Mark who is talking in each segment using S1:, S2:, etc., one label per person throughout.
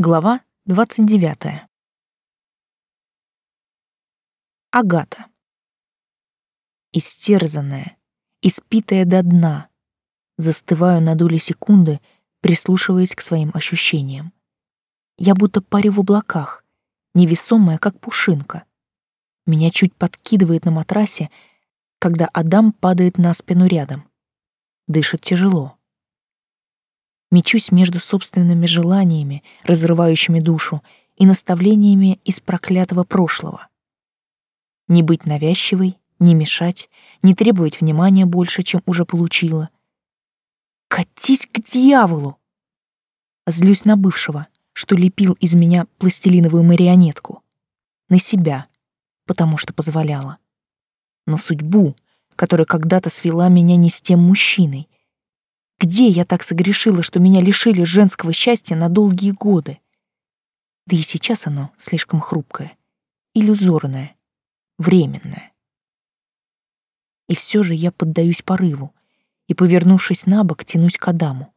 S1: Глава 29. Агата. Истерзанная, испитая до дна, застываю на доли секунды, прислушиваясь к своим ощущениям. Я будто парю в облаках, невесомая, как пушинка. Меня чуть подкидывает на матрасе, когда Адам падает на спину рядом. Дышит тяжело мечусь между собственными желаниями, разрывающими душу, и наставлениями из проклятого прошлого. Не быть навязчивой, не мешать, не требовать внимания больше, чем уже получила. Катись к дьяволу! Злюсь на бывшего, что лепил из меня пластилиновую марионетку. На себя, потому что позволяла. На судьбу, которая когда-то свела меня не с тем мужчиной, где я так согрешила, что меня лишили женского счастья на долгие годы? Да и сейчас оно слишком хрупкое, иллюзорное, временное. И все же я поддаюсь порыву и, повернувшись на бок, тянусь к Адаму.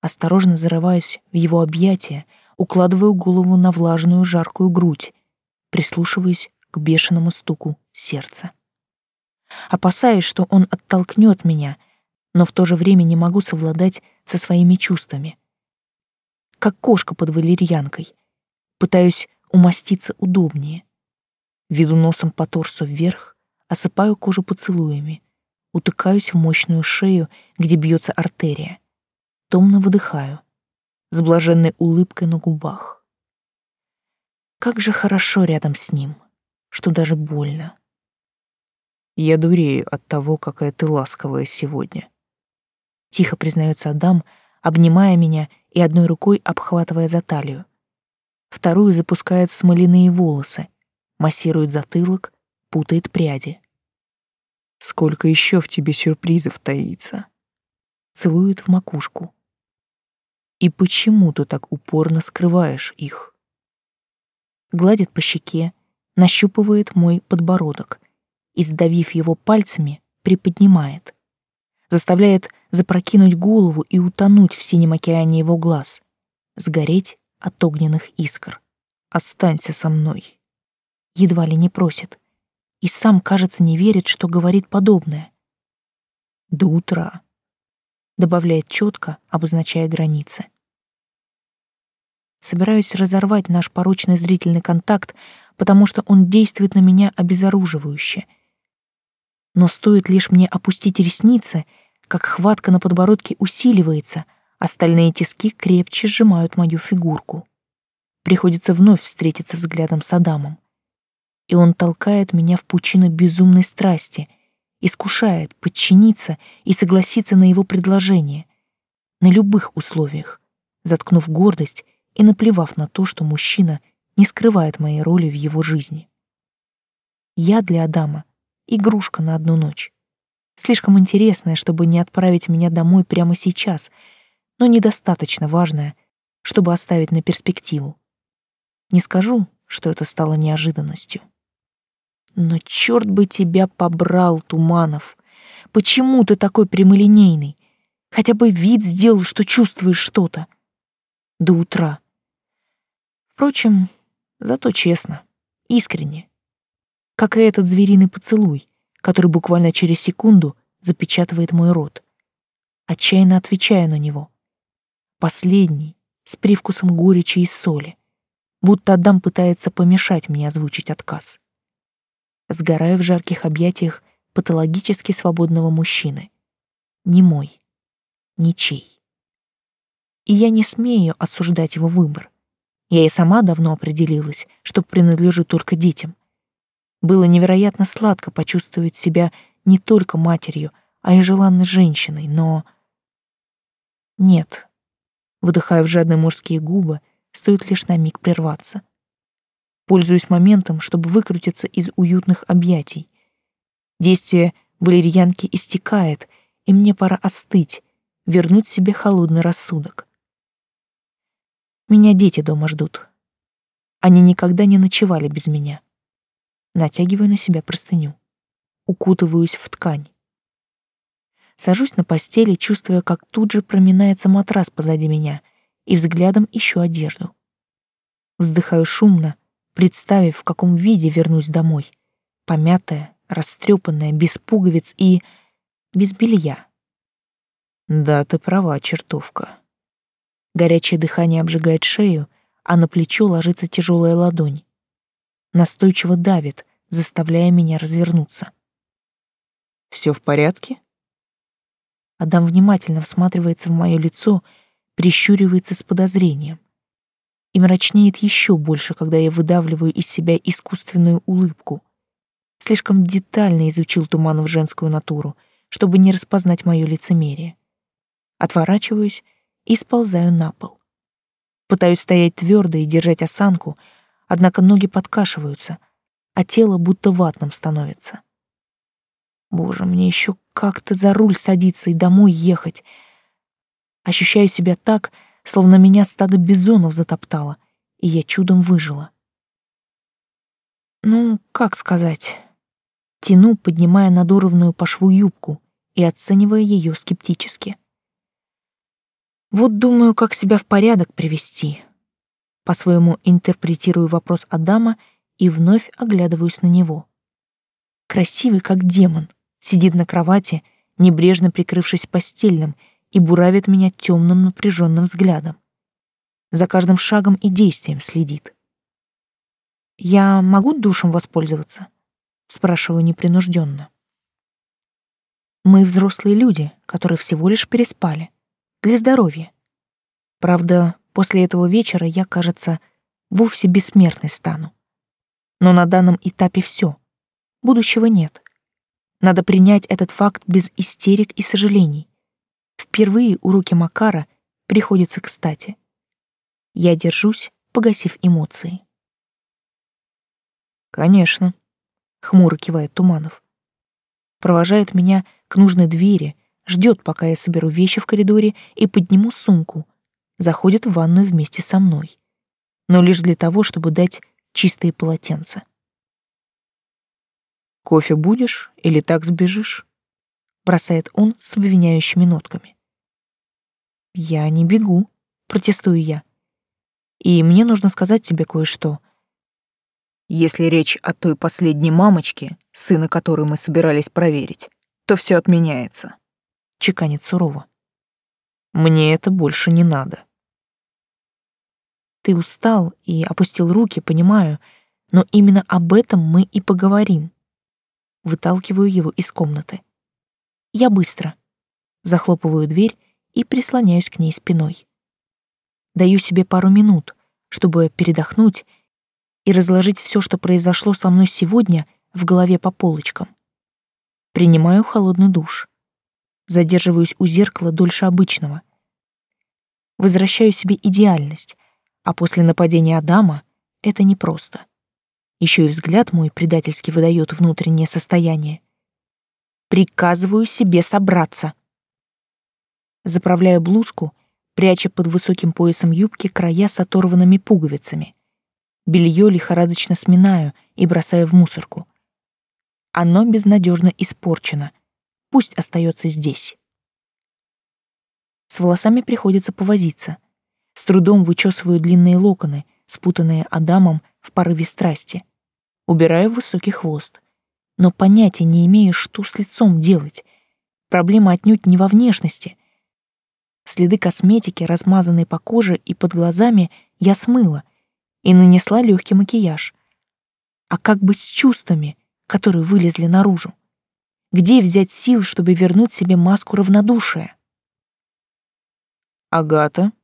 S1: Осторожно зарываясь в его объятия, укладываю голову на влажную жаркую грудь, прислушиваясь к бешеному стуку сердца. Опасаюсь, что он оттолкнет меня — но в то же время не могу совладать со своими чувствами. Как кошка под валерьянкой. Пытаюсь умоститься удобнее. Веду носом по торсу вверх, осыпаю кожу поцелуями, утыкаюсь в мощную шею, где бьется артерия. Томно выдыхаю, с блаженной улыбкой на губах. Как же хорошо рядом с ним, что даже больно. Я дурею от того, какая ты ласковая сегодня тихо признается Адам, обнимая меня и одной рукой обхватывая за талию. Вторую запускает в смоляные волосы, массирует затылок, путает пряди. Сколько еще в тебе сюрпризов таится? Целует в макушку. И почему ты так упорно скрываешь их? Гладит по щеке, нащупывает мой подбородок и, сдавив его пальцами, приподнимает. Заставляет запрокинуть голову и утонуть в синем океане его глаз, сгореть от огненных искр. «Останься со мной». Едва ли не просит. И сам, кажется, не верит, что говорит подобное. «До утра», — добавляет четко, обозначая границы. Собираюсь разорвать наш порочный зрительный контакт, потому что он действует на меня обезоруживающе. Но стоит лишь мне опустить ресницы — как хватка на подбородке усиливается, остальные тиски крепче сжимают мою фигурку. Приходится вновь встретиться взглядом с Адамом. И он толкает меня в пучину безумной страсти, искушает подчиниться и согласиться на его предложение, на любых условиях, заткнув гордость и наплевав на то, что мужчина не скрывает моей роли в его жизни. Я для Адама — игрушка на одну ночь слишком интересное, чтобы не отправить меня домой прямо сейчас, но недостаточно важное, чтобы оставить на перспективу. Не скажу, что это стало неожиданностью. Но черт бы тебя побрал, Туманов! Почему ты такой прямолинейный? Хотя бы вид сделал, что чувствуешь что-то. До утра. Впрочем, зато честно, искренне. Как и этот звериный поцелуй, который буквально через секунду запечатывает мой рот, отчаянно отвечая на него. Последний, с привкусом горечи и соли, будто Адам пытается помешать мне озвучить отказ. Сгораю в жарких объятиях патологически свободного мужчины. Не мой, ничей. И я не смею осуждать его выбор. Я и сама давно определилась, что принадлежу только детям. Было невероятно сладко почувствовать себя не только матерью, а и желанной женщиной, но... Нет. Выдыхаю в жадные мужские губы, стоит лишь на миг прерваться. Пользуюсь моментом, чтобы выкрутиться из уютных объятий. Действие валерьянки истекает, и мне пора остыть, вернуть себе холодный рассудок. Меня дети дома ждут. Они никогда не ночевали без меня натягиваю на себя простыню, укутываюсь в ткань. Сажусь на постели, чувствуя, как тут же проминается матрас позади меня, и взглядом ищу одежду. Вздыхаю шумно, представив, в каком виде вернусь домой. Помятая, растрепанная, без пуговиц и без белья. Да, ты права, чертовка. Горячее дыхание обжигает шею, а на плечо ложится тяжелая ладонь. Настойчиво давит, заставляя меня развернуться. Все в порядке? Адам внимательно всматривается в мое лицо, прищуривается с подозрением. И мрачнеет еще больше, когда я выдавливаю из себя искусственную улыбку. Слишком детально изучил Туманов женскую натуру, чтобы не распознать мое лицемерие. Отворачиваюсь и сползаю на пол. Пытаюсь стоять твердо и держать осанку, однако ноги подкашиваются, а тело будто ватным становится. Боже, мне еще как-то за руль садиться и домой ехать. Ощущаю себя так, словно меня стадо бизонов затоптало, и я чудом выжила. Ну, как сказать? Тяну, поднимая надорванную по шву юбку и оценивая ее скептически. Вот думаю, как себя в порядок привести. По-своему интерпретирую вопрос Адама и вновь оглядываюсь на него. Красивый, как демон, сидит на кровати, небрежно прикрывшись постельным, и буравит меня темным напряженным взглядом. За каждым шагом и действием следит. «Я могу душем воспользоваться?» — спрашиваю непринужденно. «Мы взрослые люди, которые всего лишь переспали для здоровья. Правда, после этого вечера я, кажется, вовсе бессмертной стану. Но на данном этапе все. Будущего нет. Надо принять этот факт без истерик и сожалений. Впервые уроки Макара приходятся кстати. Я держусь, погасив эмоции. «Конечно», — хмуро кивает Туманов. Провожает меня к нужной двери, ждет, пока я соберу вещи в коридоре и подниму сумку, заходит в ванную вместе со мной, но лишь для того, чтобы дать чистые полотенца. «Кофе будешь или так сбежишь?» — бросает он с обвиняющими нотками. «Я не бегу», — протестую я. «И мне нужно сказать тебе кое-что». Если речь о той последней мамочке, сына которой мы собирались проверить, то все отменяется чеканит сурово. Мне это больше не надо. Ты устал и опустил руки, понимаю, но именно об этом мы и поговорим. Выталкиваю его из комнаты. Я быстро. Захлопываю дверь и прислоняюсь к ней спиной. Даю себе пару минут, чтобы передохнуть и разложить все, что произошло со мной сегодня, в голове по полочкам. Принимаю холодный душ задерживаюсь у зеркала дольше обычного. Возвращаю себе идеальность, а после нападения Адама это непросто. Еще и взгляд мой предательски выдает внутреннее состояние. Приказываю себе собраться. Заправляю блузку, пряча под высоким поясом юбки края с оторванными пуговицами. Белье лихорадочно сминаю и бросаю в мусорку. Оно безнадежно испорчено — Пусть остается здесь. С волосами приходится повозиться. С трудом вычесываю длинные локоны, спутанные Адамом в порыве страсти. Убираю высокий хвост. Но понятия не имею, что с лицом делать. Проблема отнюдь не во внешности. Следы косметики, размазанные по коже и под глазами, я смыла и нанесла легкий макияж. А как быть с чувствами, которые вылезли наружу? Где взять сил, чтобы вернуть себе маску равнодушия? «Агата», —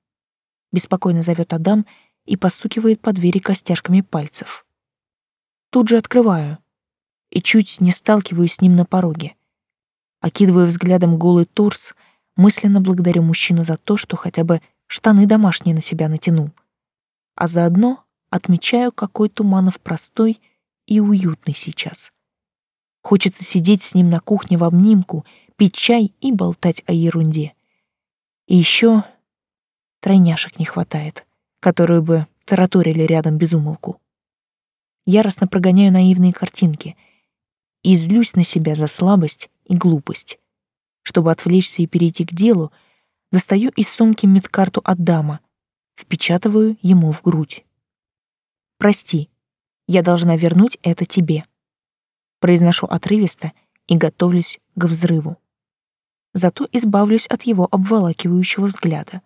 S1: беспокойно зовет Адам и постукивает по двери костяшками пальцев. Тут же открываю и чуть не сталкиваюсь с ним на пороге. Окидываю взглядом голый торс, мысленно благодарю мужчину за то, что хотя бы штаны домашние на себя натянул. А заодно отмечаю, какой Туманов простой и уютный сейчас. Хочется сидеть с ним на кухне в обнимку, пить чай и болтать о ерунде. И еще тройняшек не хватает, которые бы тараторили рядом без умолку. Яростно прогоняю наивные картинки и злюсь на себя за слабость и глупость. Чтобы отвлечься и перейти к делу, достаю из сумки медкарту от дама, впечатываю ему в грудь. Прости, я должна вернуть это тебе. Произношу отрывисто и готовлюсь к взрыву. Зато избавлюсь от его обволакивающего взгляда.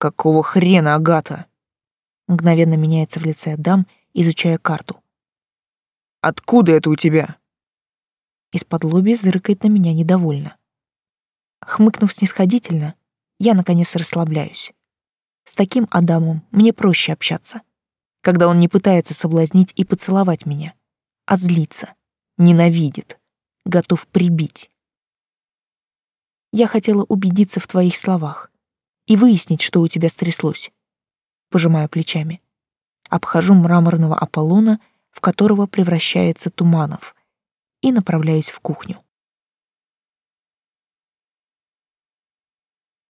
S2: «Какого хрена, Агата?»
S1: Мгновенно меняется в лице Адам, изучая карту.
S2: «Откуда это у тебя?»
S1: Из-под лоби зыркает на меня недовольно. Хмыкнув снисходительно, я, наконец, расслабляюсь. С таким Адамом мне проще общаться, когда он не пытается соблазнить и поцеловать меня, а злится, ненавидит, готов прибить. Я хотела убедиться в твоих словах и выяснить, что у тебя стряслось. Пожимаю плечами. Обхожу мраморного Аполлона, в которого превращается Туманов, и направляюсь в кухню.